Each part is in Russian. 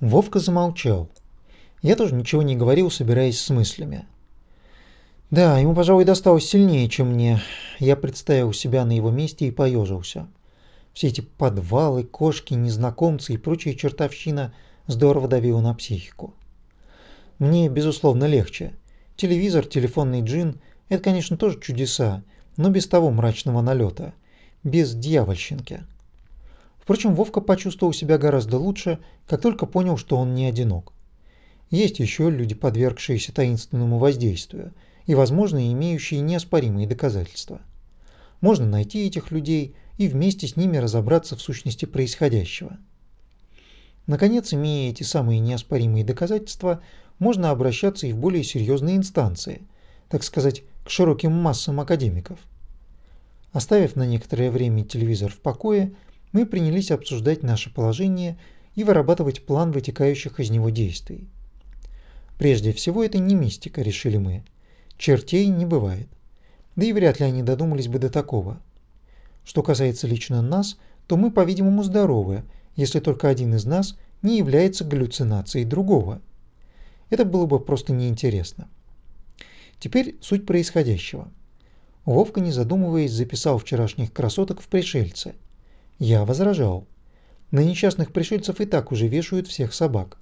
Вовка замолчал. Я тоже ничего не говорил, собираясь с мыслями. Да, ему, пожалуй, досталось сильнее, чем мне. Я представил себя на его месте и поежился. Все эти подвалы, кошки, незнакомцы и прочая чертовщина здорово давила на психику. Мне, безусловно, легче. Телевизор, телефонный джин – это, конечно, тоже чудеса, но без того мрачного налета, без дьявольщинки. Впрочем, Вовка почувствовал себя гораздо лучше, как только понял, что он не одинок. Есть еще люди, подвергшиеся таинственному воздействию, и, возможно, имеющие неоспоримые доказательства. Можно найти этих людей и вместе с ними разобраться в сущности происходящего. Наконец, имея эти самые неоспоримые доказательства, можно обращаться и в более серьезные инстанции, так сказать, к широким массам академиков. Оставив на некоторое время телевизор в покое, мы принялись обсуждать наше положение и вырабатывать план вытекающих из него действий. Прежде всего, это не мистика, решили мы. Чертей не бывает. Да и вряд ли они додумались бы до такого. Что касается лично нас, то мы, по-видимому, здоровы, если только один из нас не является галлюцинацией другого. Это было бы просто неинтересно. Теперь суть происходящего. Вовка, не задумываясь, записал вчерашних красоток в пришельцы – я возражал. На несчастных пришельцев и так уже вешают всех собак.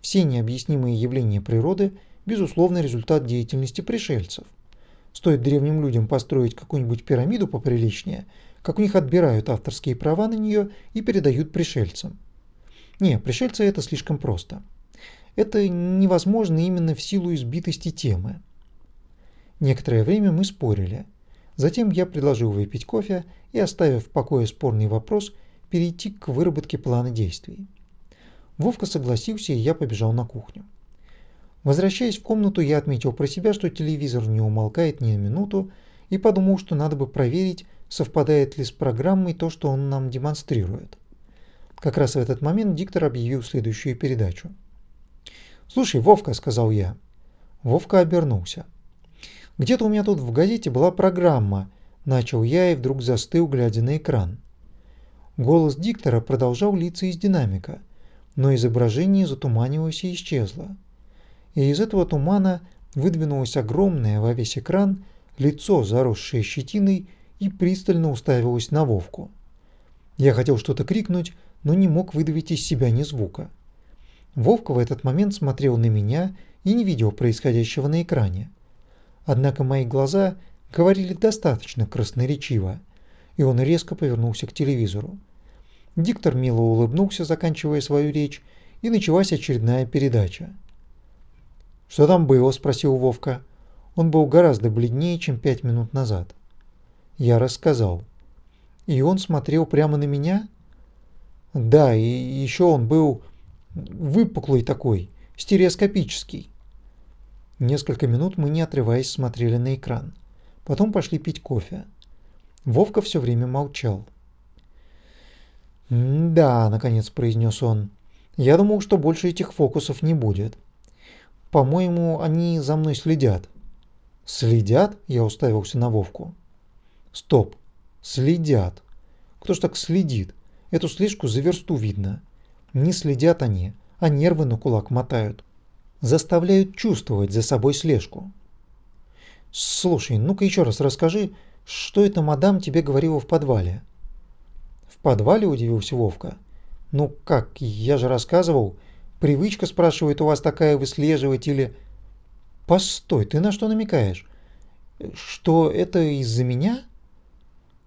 Все необъяснимые явления природы – безусловно результат деятельности пришельцев. Стоит древним людям построить какую-нибудь пирамиду поприличнее, как у них отбирают авторские права на нее и передают пришельцам. Не, пришельцы это слишком просто. Это невозможно именно в силу избитости темы. Некоторое время мы спорили – Затем я предложил выпить кофе и, оставив в покое спорный вопрос, перейти к выработке плана действий. Вовка согласился, и я побежал на кухню. Возвращаясь в комнату, я отметил про себя, что телевизор не умолкает ни на минуту, и подумал, что надо бы проверить, совпадает ли с программой то, что он нам демонстрирует. Как раз в этот момент диктор объявил следующую передачу. «Слушай, Вовка», — сказал я. Вовка обернулся. Где-то у меня тут в газете была программа, начал я и вдруг застыл, глядя на экран. Голос диктора продолжал литься из динамика, но изображение затуманилось и исчезло. И из этого тумана выдвинулось огромное во весь экран лицо, заросшее щетиной, и пристально уставилось на Вовку. Я хотел что-то крикнуть, но не мог выдавить из себя ни звука. Вовка в этот момент смотрел на меня и не видел происходящего на экране. Однако мои глаза говорили достаточно красноречиво, и он резко повернулся к телевизору. Диктор мило улыбнулся, заканчивая свою речь, и началась очередная передача. «Что там было?» – спросил Вовка. Он был гораздо бледнее, чем пять минут назад. Я рассказал. «И он смотрел прямо на меня?» «Да, и еще он был выпуклый такой, стереоскопический. Несколько минут мы, не отрываясь, смотрели на экран. Потом пошли пить кофе. Вовка все время молчал. «Да», — наконец произнес он, — «я думал, что больше этих фокусов не будет. По-моему, они за мной следят». «Следят?» — я уставился на Вовку. «Стоп! Следят! Кто ж так следит? Эту слежку за версту видно. Не следят они, а нервы на кулак мотают заставляют чувствовать за собой слежку. Слушай, ну-ка еще раз расскажи, что эта мадам тебе говорила в подвале? В подвале удивился Вовка. Ну как, я же рассказывал. Привычка, спрашивает, у вас такая выслеживать или... Постой, ты на что намекаешь? Что это из-за меня?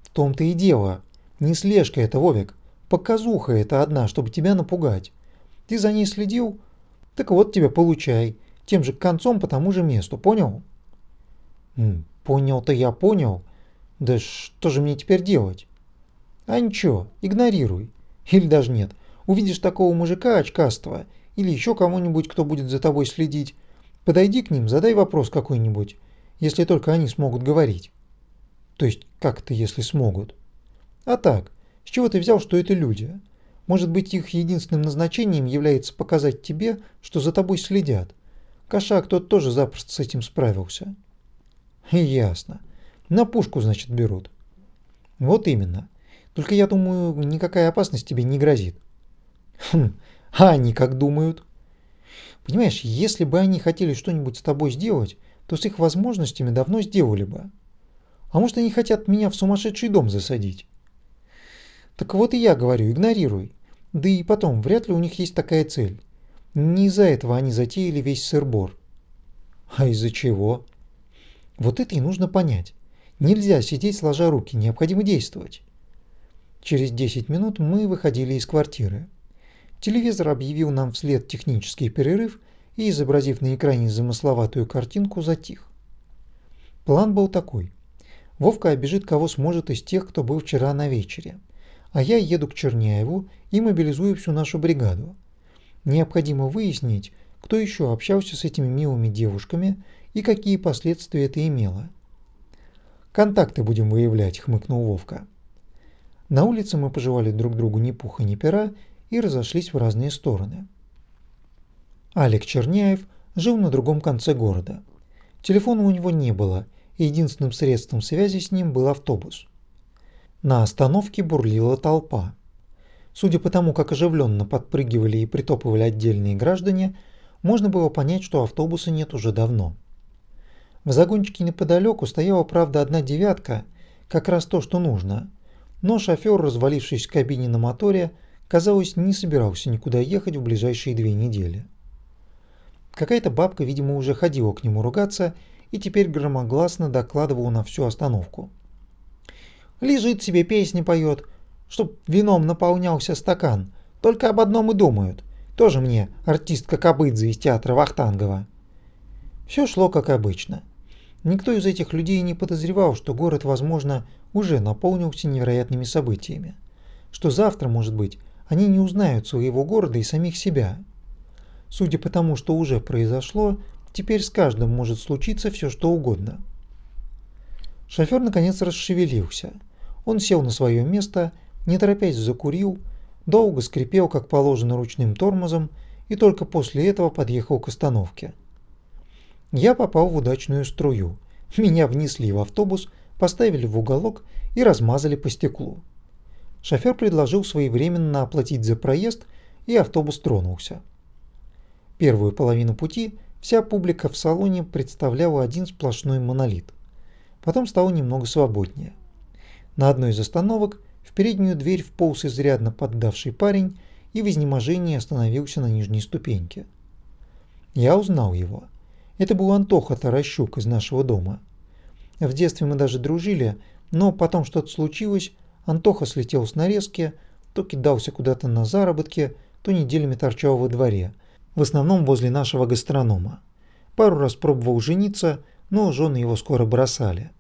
В том-то и дело. Не слежка это, Вовик. Показуха это одна, чтобы тебя напугать. Ты за ней следил? Так вот тебе получай, тем же концом по тому же месту, понял? Понял-то я понял. Да что же мне теперь делать? А ничего, игнорируй. Или даже нет. Увидишь такого мужика очкастого или еще кого-нибудь, кто будет за тобой следить, подойди к ним, задай вопрос какой-нибудь, если только они смогут говорить. То есть, как это, если смогут? А так, с чего ты взял, что это люди? Может быть, их единственным назначением является показать тебе, что за тобой следят. Кошак тот тоже запросто с этим справился. Ясно. На пушку, значит, берут. Вот именно. Только я думаю, никакая опасность тебе не грозит. Хм, А они как думают? Понимаешь, если бы они хотели что-нибудь с тобой сделать, то с их возможностями давно сделали бы. А может они хотят меня в сумасшедший дом засадить? Так вот и я говорю, игнорируй. Да и потом, вряд ли у них есть такая цель. Не из-за этого они затеяли весь сыр-бор. А из-за чего? Вот это и нужно понять. Нельзя сидеть сложа руки, необходимо действовать. Через 10 минут мы выходили из квартиры. Телевизор объявил нам вслед технический перерыв и, изобразив на экране замысловатую картинку, затих. План был такой. Вовка обежит кого сможет из тех, кто был вчера на вечере. А я еду к Черняеву и мобилизую всю нашу бригаду. Необходимо выяснить, кто еще общался с этими милыми девушками и какие последствия это имело. «Контакты будем выявлять», — хмыкнул Вовка. На улице мы пожелали друг другу ни пуха ни пера и разошлись в разные стороны. Алик Черняев жил на другом конце города. Телефона у него не было, и единственным средством связи с ним был автобус. На остановке бурлила толпа. Судя по тому, как оживленно подпрыгивали и притопывали отдельные граждане, можно было понять, что автобуса нет уже давно. В загончике неподалеку стояла, правда, одна девятка, как раз то, что нужно. Но шофер, развалившись в кабине на моторе, казалось, не собирался никуда ехать в ближайшие две недели. Какая-то бабка, видимо, уже ходила к нему ругаться и теперь громогласно докладывала на всю остановку. «Лежит себе, песни поет, чтоб вином наполнялся стакан. Только об одном и думают. Тоже мне артистка Кобыдзе из театра Вахтангова». Все шло как обычно. Никто из этих людей не подозревал, что город, возможно, уже наполнился невероятными событиями. Что завтра, может быть, они не узнают своего города и самих себя. Судя по тому, что уже произошло, теперь с каждым может случиться все что угодно. Шофер наконец расшевелился. Он сел на свое место, не торопясь закурил, долго скрипел, как положено, ручным тормозом и только после этого подъехал к остановке. Я попал в удачную струю. Меня внесли в автобус, поставили в уголок и размазали по стеклу. Шофер предложил своевременно оплатить за проезд, и автобус тронулся. Первую половину пути вся публика в салоне представляла один сплошной монолит. Потом стало немного свободнее. На одной из остановок в переднюю дверь вполз изрядно поддавший парень и в изнеможении остановился на нижней ступеньке. Я узнал его. Это был Антоха Таращук из нашего дома. В детстве мы даже дружили, но потом что-то случилось, Антоха слетел с нарезки, то кидался куда-то на заработки, то неделями торчал во дворе, в основном возле нашего гастронома. Пару раз пробовал жениться, но жены его скоро бросали.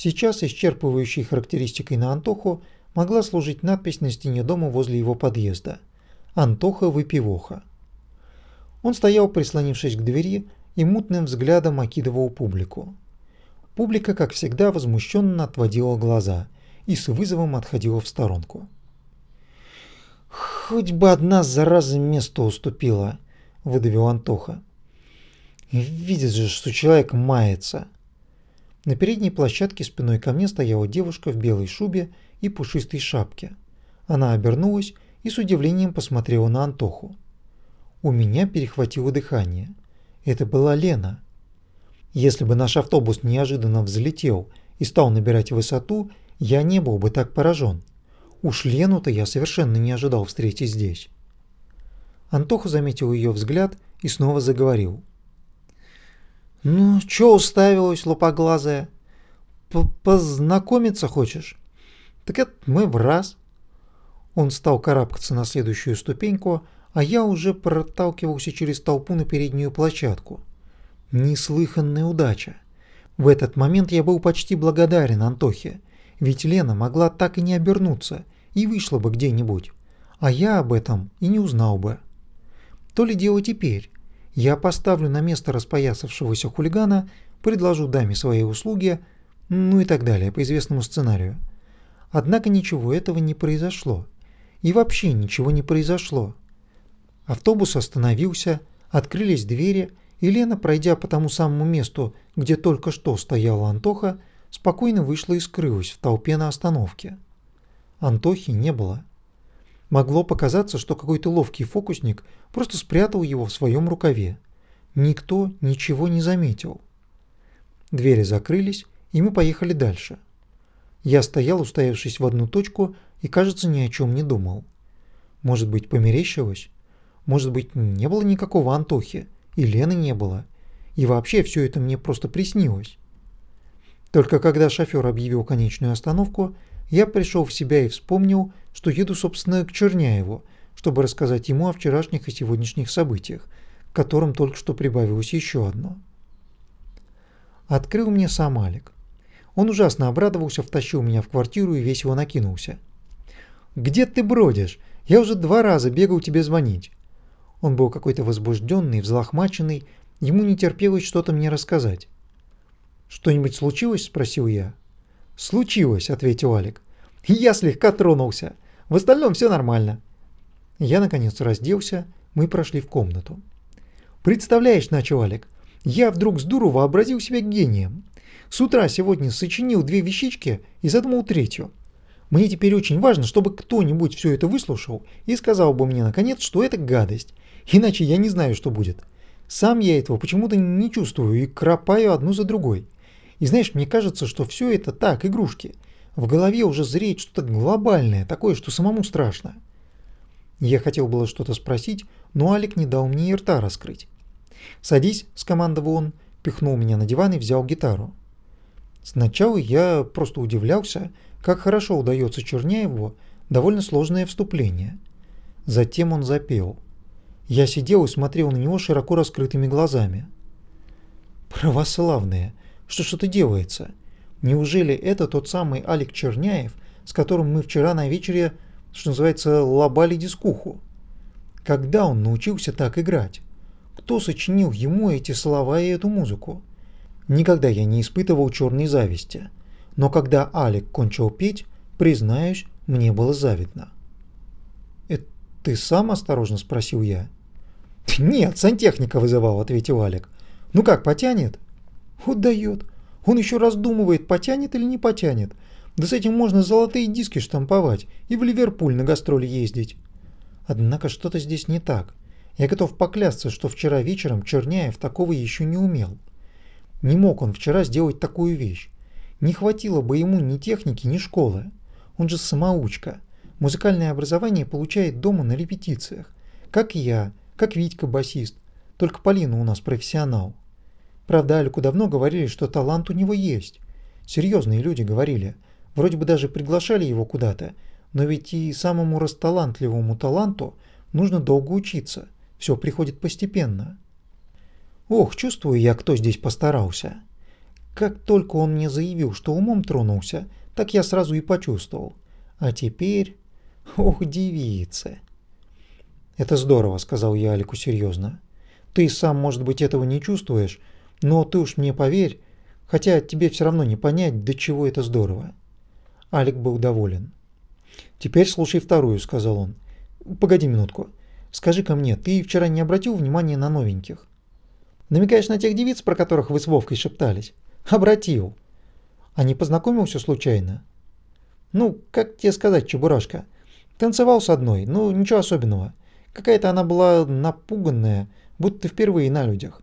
Сейчас исчерпывающей характеристикой на Антоху могла служить надпись на стене дома возле его подъезда «Антоха выпивоха». Он стоял, прислонившись к двери, и мутным взглядом окидывал публику. Публика, как всегда, возмущенно отводила глаза и с вызовом отходила в сторонку. «Хоть бы одна зараза место уступила», — выдавил Антоха. «Видит же, что человек мается». На передней площадке спиной ко мне стояла девушка в белой шубе и пушистой шапке. Она обернулась и с удивлением посмотрела на Антоху. У меня перехватило дыхание. Это была Лена. Если бы наш автобус неожиданно взлетел и стал набирать высоту, я не был бы так поражен. Уж Лену-то я совершенно не ожидал встретить здесь. Антоха заметил ее взгляд и снова заговорил. «Ну, чё уставилась, лопоглазая? П Познакомиться хочешь? Так это мы в раз». Он стал карабкаться на следующую ступеньку, а я уже проталкивался через толпу на переднюю площадку. Неслыханная удача. В этот момент я был почти благодарен Антохе, ведь Лена могла так и не обернуться и вышла бы где-нибудь, а я об этом и не узнал бы. То ли дело теперь. Я поставлю на место распоясавшегося хулигана, предложу даме свои услуги, ну и так далее, по известному сценарию. Однако ничего этого не произошло. И вообще ничего не произошло. Автобус остановился, открылись двери, и Лена, пройдя по тому самому месту, где только что стояла Антоха, спокойно вышла и скрылась в толпе на остановке. Антохи не было. Могло показаться, что какой-то ловкий фокусник просто спрятал его в своем рукаве. Никто ничего не заметил. Двери закрылись, и мы поехали дальше. Я стоял, уставившись в одну точку, и, кажется, ни о чем не думал. Может быть, померещилось? Может быть, не было никакого Антохи, и Лены не было, и вообще все это мне просто приснилось. Только когда шофер объявил конечную остановку, я пришел в себя и вспомнил, что еду, собственно, к Черняеву, чтобы рассказать ему о вчерашних и сегодняшних событиях, к которым только что прибавилось еще одно. Открыл мне сам Алик. Он ужасно обрадовался, втащил меня в квартиру и весело накинулся. «Где ты бродишь? Я уже два раза бегал тебе звонить». Он был какой-то возбужденный, взлохмаченный, ему не терпелось что-то мне рассказать. «Что-нибудь случилось?» – спросил я. «Случилось», – ответил Алик. «Я слегка тронулся. В остальном все нормально». Я, наконец, разделся, мы прошли в комнату. «Представляешь», – начал Алик, – «я вдруг с дуру вообразил себя гением. С утра сегодня сочинил две вещички и задумал третью. Мне теперь очень важно, чтобы кто-нибудь все это выслушал и сказал бы мне, наконец, что это гадость. Иначе я не знаю, что будет. Сам я этого почему-то не чувствую и кропаю одну за другой. И знаешь, мне кажется, что все это так, игрушки. В голове уже зреет что-то глобальное, такое, что самому страшно. Я хотел было что-то спросить, но Алик не дал мне и рта раскрыть. «Садись», – скомандовал он, пихнул меня на диван и взял гитару. Сначала я просто удивлялся, как хорошо удается Черняеву довольно сложное вступление. Затем он запел. Я сидел и смотрел на него широко раскрытыми глазами. «Православные!» Что что-то делается. Неужели это тот самый Алик Черняев, с которым мы вчера на вечере, что называется, лобали дискуху? Когда он научился так играть? Кто сочинил ему эти слова и эту музыку? Никогда я не испытывал черной зависти. Но когда Алик кончил петь, признаюсь, мне было завидно. «Это ты сам осторожно?» – спросил я. «Нет, сантехника вызывал», – ответил Алик. «Ну как, потянет?» Вот дает. Он еще раздумывает, потянет или не потянет. Да с этим можно золотые диски штамповать и в Ливерпуль на гастроли ездить. Однако что-то здесь не так. Я готов поклясться, что вчера вечером Черняев такого еще не умел. Не мог он вчера сделать такую вещь. Не хватило бы ему ни техники, ни школы. Он же самоучка. Музыкальное образование получает дома на репетициях. Как я, как Витька басист. Только Полина у нас профессионал. Правда, Алику давно говорили, что талант у него есть. Серьезные люди говорили. Вроде бы даже приглашали его куда-то. Но ведь и самому расталантливому таланту нужно долго учиться. Все приходит постепенно. Ох, чувствую я, кто здесь постарался. Как только он мне заявил, что умом тронулся, так я сразу и почувствовал. А теперь... Ох, девица. Это здорово, сказал я Алику серьезно. Ты сам, может быть, этого не чувствуешь, но ты уж мне поверь, хотя тебе все равно не понять, до чего это здорово. Алик был доволен. «Теперь слушай вторую», — сказал он. «Погоди минутку. Скажи-ка мне, ты вчера не обратил внимания на новеньких?» «Намекаешь на тех девиц, про которых вы с Вовкой шептались?» «Обратил». «А не познакомился случайно?» «Ну, как тебе сказать, Чебурашка? Танцевал с одной, ну, ничего особенного. Какая-то она была напуганная, будто впервые на людях.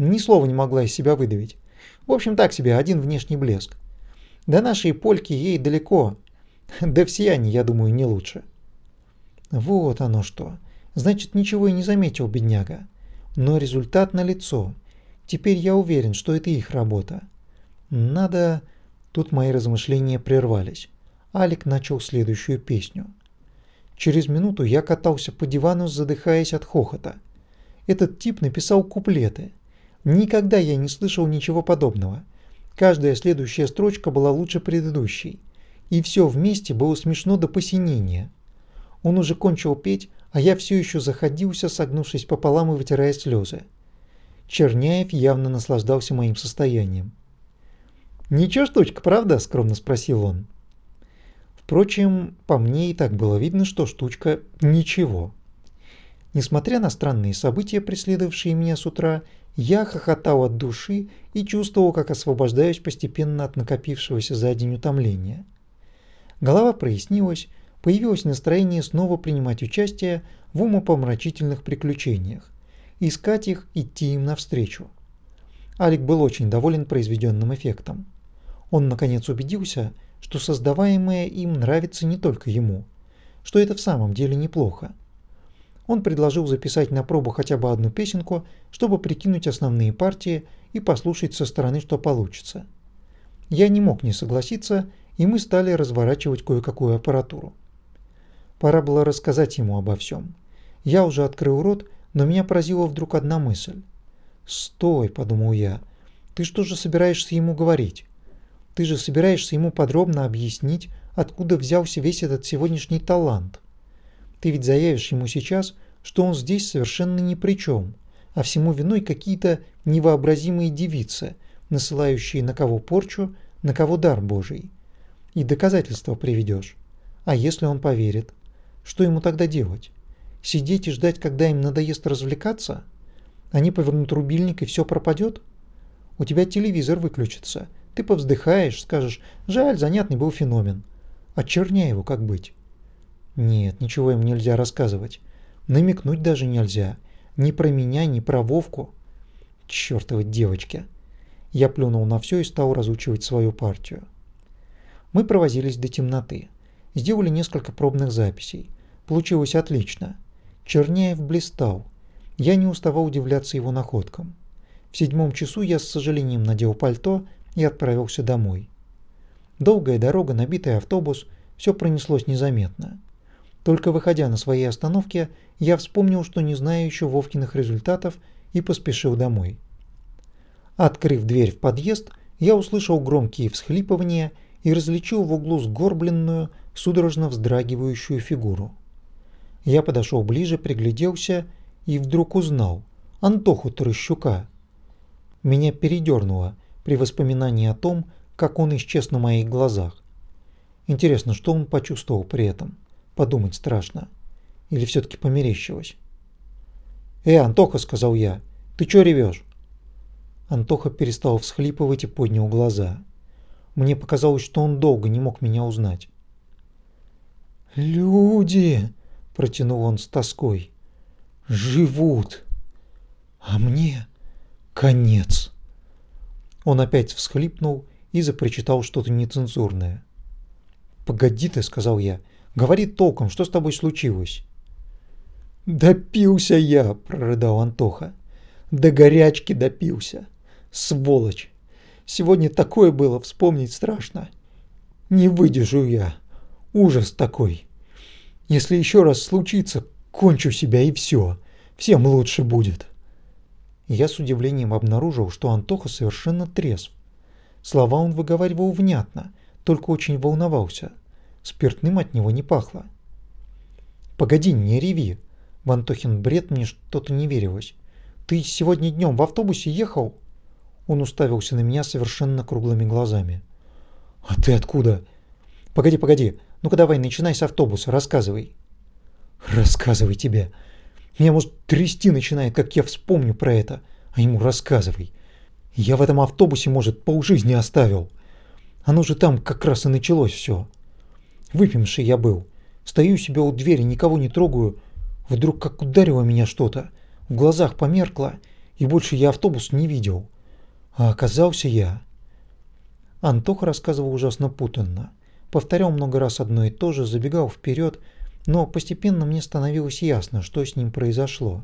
Ни слова не могла из себя выдавить. В общем, так себе, один внешний блеск. До нашей польки ей далеко. Да все они, я думаю, не лучше. Вот оно что. Значит, ничего и не заметил бедняга. Но результат налицо. Теперь я уверен, что это их работа. Надо... Тут мои размышления прервались. Алик начал следующую песню. Через минуту я катался по дивану, задыхаясь от хохота. Этот тип написал куплеты. Никогда я не слышал ничего подобного. Каждая следующая строчка была лучше предыдущей. И все вместе было смешно до посинения. Он уже кончил петь, а я все еще заходился, согнувшись пополам и вытирая слезы. Черняев явно наслаждался моим состоянием. «Ничего штучка, правда?» – скромно спросил он. Впрочем, по мне и так было видно, что штучка – ничего. Несмотря на странные события, преследовавшие меня с утра, я хохотал от души и чувствовал, как освобождаюсь постепенно от накопившегося за день утомления. Голова прояснилась, появилось настроение снова принимать участие в умопомрачительных приключениях, искать их, идти им навстречу. Алик был очень доволен произведенным эффектом. Он наконец убедился, что создаваемое им нравится не только ему, что это в самом деле неплохо. Он предложил записать на пробу хотя бы одну песенку, чтобы прикинуть основные партии и послушать со стороны, что получится. Я не мог не согласиться, и мы стали разворачивать кое-какую аппаратуру. Пора было рассказать ему обо всем. Я уже открыл рот, но меня поразила вдруг одна мысль. «Стой», — подумал я, — «ты что же собираешься ему говорить? Ты же собираешься ему подробно объяснить, откуда взялся весь этот сегодняшний талант. Ты ведь заявишь ему сейчас, что он здесь совершенно ни при чем, а всему виной какие-то невообразимые девицы, насылающие на кого порчу, на кого дар Божий. И доказательства приведешь. А если он поверит? Что ему тогда делать? Сидеть и ждать, когда им надоест развлекаться? Они повернут рубильник и все пропадет? У тебя телевизор выключится. Ты повздыхаешь, скажешь, жаль, занятный был феномен. А Черняеву как быть? Нет, ничего им нельзя рассказывать. Намекнуть даже нельзя. Ни про меня, ни про Вовку. Чёртовы девочки. Я плюнул на все и стал разучивать свою партию. Мы провозились до темноты. Сделали несколько пробных записей. Получилось отлично. Черняев блистал. Я не уставал удивляться его находкам. В седьмом часу я с сожалением надел пальто и отправился домой. Долгая дорога, набитый автобус, все пронеслось незаметно. Только выходя на своей остановке, я вспомнил, что не знаю еще Вовкиных результатов и поспешил домой. Открыв дверь в подъезд, я услышал громкие всхлипывания и различил в углу сгорбленную, судорожно вздрагивающую фигуру. Я подошел ближе, пригляделся и вдруг узнал Антоху Трыщука. Меня передернуло при воспоминании о том, как он исчез на моих глазах. Интересно, что он почувствовал при этом? Подумать страшно. Или все-таки померещилось? «Э, Антоха!» – сказал я. «Ты чё ревешь?» Антоха перестал всхлипывать и поднял глаза. Мне показалось, что он долго не мог меня узнать. «Люди!» – протянул он с тоской. «Живут! А мне конец!» Он опять всхлипнул и запрочитал что-то нецензурное. «Погоди ты», — сказал я, — «говори толком, что с тобой случилось?» «Допился я», — прорыдал Антоха. «До горячки допился. Сволочь! Сегодня такое было, вспомнить страшно. Не выдержу я. Ужас такой. Если еще раз случится, кончу себя и все. Всем лучше будет». Я с удивлением обнаружил, что Антоха совершенно трезв. Слова он выговаривал внятно, только очень волновался. Спиртным от него не пахло. «Погоди, не реви!» В Антохин бред мне что-то не верилось. «Ты сегодня днем в автобусе ехал?» Он уставился на меня совершенно круглыми глазами. «А ты откуда?» «Погоди, погоди. Ну-ка давай, начинай с автобуса, рассказывай». «Рассказывай тебе. Меня, может, трясти начинает, как я вспомню про это. А ему рассказывай. Я в этом автобусе, может, полжизни оставил. Оно же там как раз и началось все. Выпивший я был. Стою себе у двери, никого не трогаю. Вдруг как ударило меня что-то. В глазах померкло, и больше я автобус не видел. А оказался я... Антох рассказывал ужасно путанно. Повторял много раз одно и то же, забегал вперед, но постепенно мне становилось ясно, что с ним произошло.